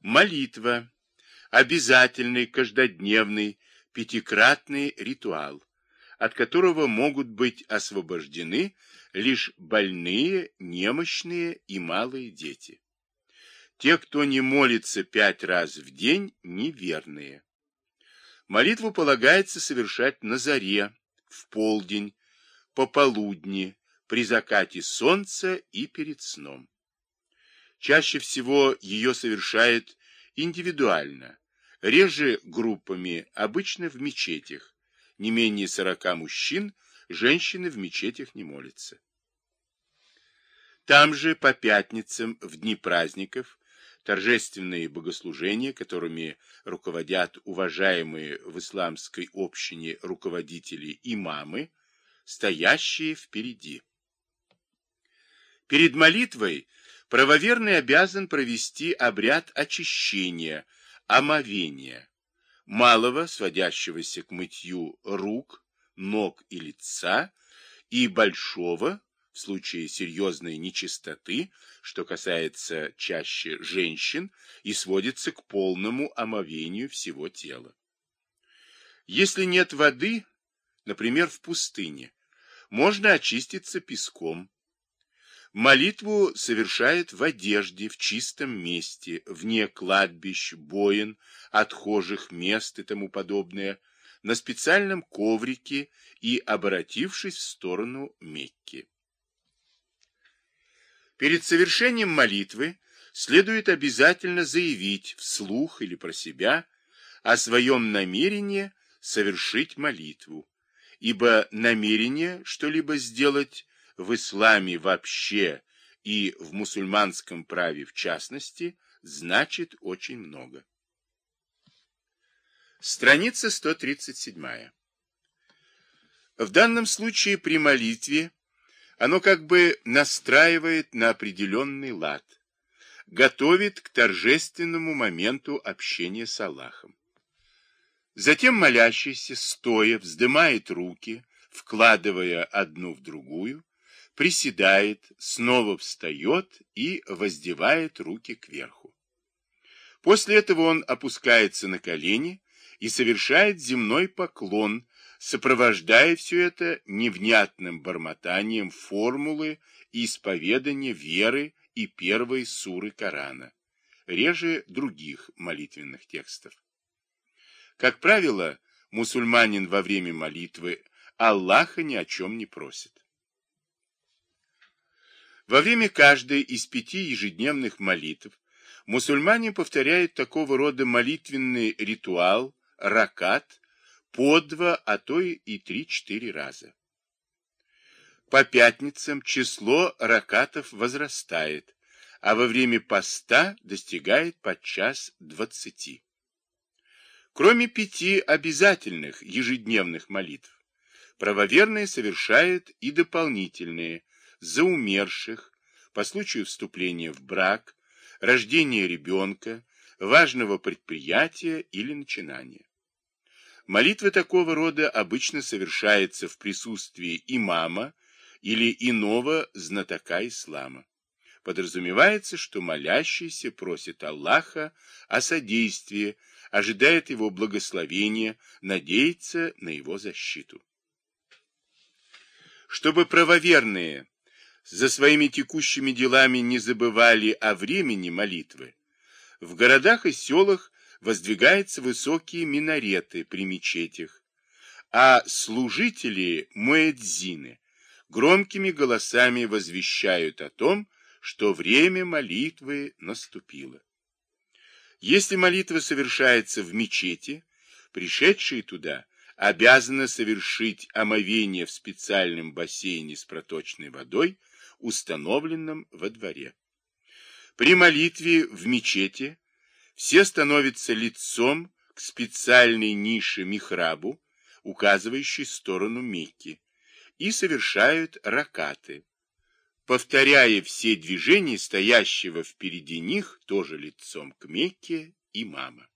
Молитва. Обязательный, каждодневный, пятикратный ритуал, от которого могут быть освобождены лишь больные, немощные и малые дети. Те, кто не молится пять раз в день, неверные. Молитву полагается совершать на заре, в полдень, пополудни, при закате солнца и перед сном. Чаще всего ее совершают индивидуально, реже группами, обычно в мечетях. Не менее сорока мужчин, женщины в мечетях не молятся. Там же по пятницам, в дни праздников, торжественные богослужения, которыми руководят уважаемые в исламской общине руководители имамы, стоящие впереди. Перед молитвой правоверный обязан провести обряд очищения, омовения, малого, сводящегося к мытью рук, ног и лица, и большого, в случае серьезной нечистоты, что касается чаще женщин, и сводится к полному омовению всего тела. Если нет воды, например, в пустыне, можно очиститься песком, Молитву совершает в одежде, в чистом месте, вне кладбищ, боин, отхожих мест и тому подобное, на специальном коврике и обратившись в сторону Мекки. Перед совершением молитвы следует обязательно заявить вслух или про себя о своем намерении совершить молитву, ибо намерение что-либо сделать в исламе вообще и в мусульманском праве в частности, значит очень много. Страница 137. В данном случае при молитве оно как бы настраивает на определенный лад, готовит к торжественному моменту общения с Аллахом. Затем молящийся, стоя, вздымает руки, вкладывая одну в другую, приседает, снова встает и воздевает руки кверху. После этого он опускается на колени и совершает земной поклон, сопровождая все это невнятным бормотанием формулы и исповедания веры и первой суры Корана, реже других молитвенных текстов. Как правило, мусульманин во время молитвы Аллаха ни о чем не просит. Во время каждой из пяти ежедневных молитв мусульмане повторяют такого рода молитвенный ритуал, ракат, по два, а то и три-четыре раза. По пятницам число ракатов возрастает, а во время поста достигает подчас двадцати. Кроме пяти обязательных ежедневных молитв, правоверные совершают и дополнительные, за умерших, по случаю вступления в брак, рождения ребенка, важного предприятия или начинания. Молитва такого рода обычно совершается в присутствии имама или иного знатока ислама. Подразумевается, что молящийся просит Аллаха о содействии, ожидает его благословения, надеется на его защиту. Чтобы правоверные за своими текущими делами не забывали о времени молитвы, в городах и селах воздвигаются высокие минареты при мечетях, а служители муэдзины громкими голосами возвещают о том, что время молитвы наступило. Если молитва совершается в мечети, пришедшие туда обязаны совершить омовение в специальном бассейне с проточной водой, установленном во дворе. При молитве в мечети все становятся лицом к специальной нише михрабу, указывающей сторону Мекки, и совершают ракаты, повторяя все движения стоящего впереди них, тоже лицом к Мекке, имама.